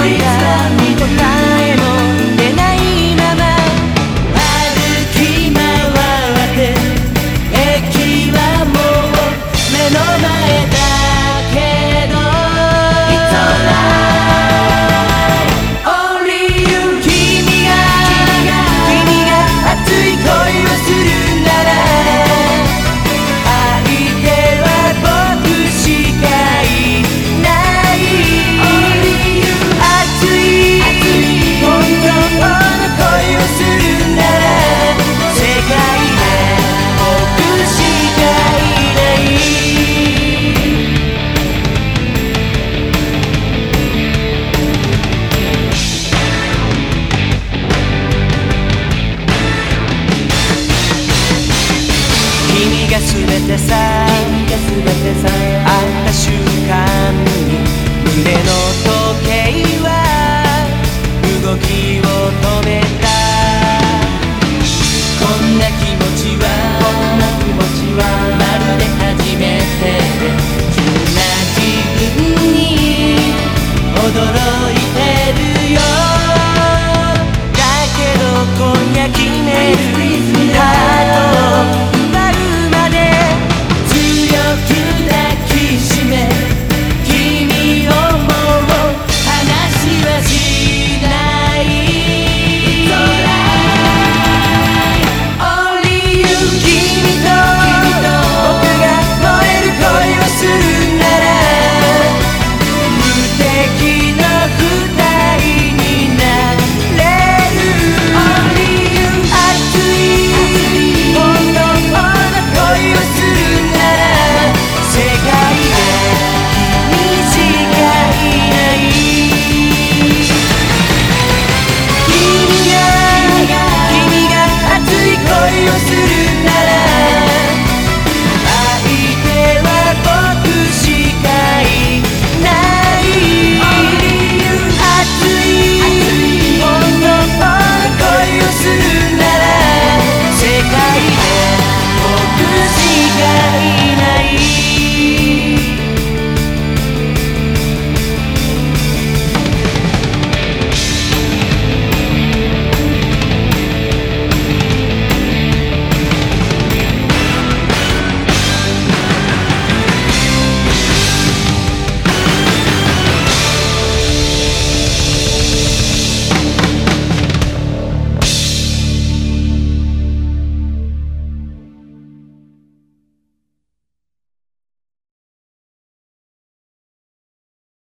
涙にが全てさ。君が全てさ会った瞬間に胸の時計は動きを止めた。こんな気持ちはこんな気持ちはまるで初めて急な自分に驚い